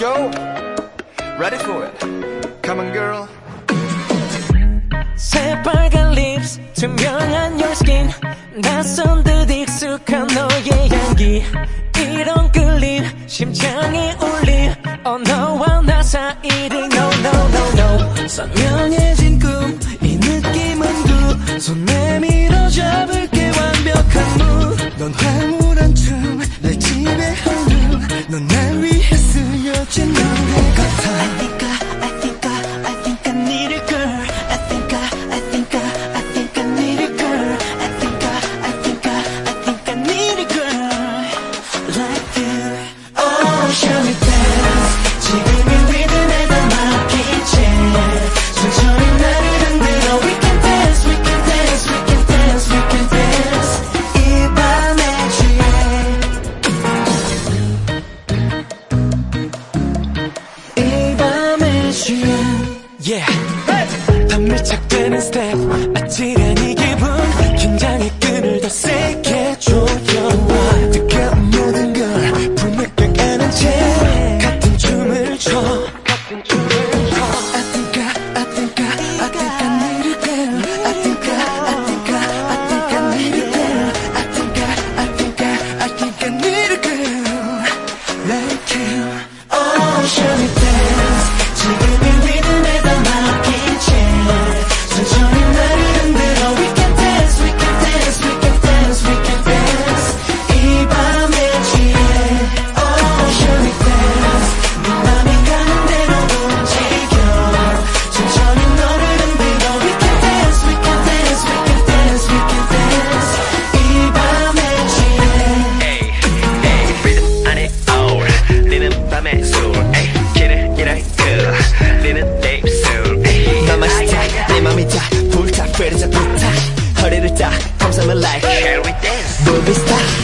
go. Ready for it. Come on, girl. 새빨간 lips, 투명한 your skin. 낯선 듯 익숙한 너의 향기. 이런 끌림, 심장이 울림. 언어와 나 사이를 no, no, no, no. Yeah. Hey! 다 밀착되는 스텝 아찔한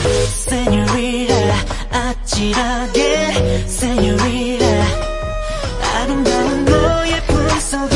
Senorita 아찔하게 Senorita 아름다운 너의 품속에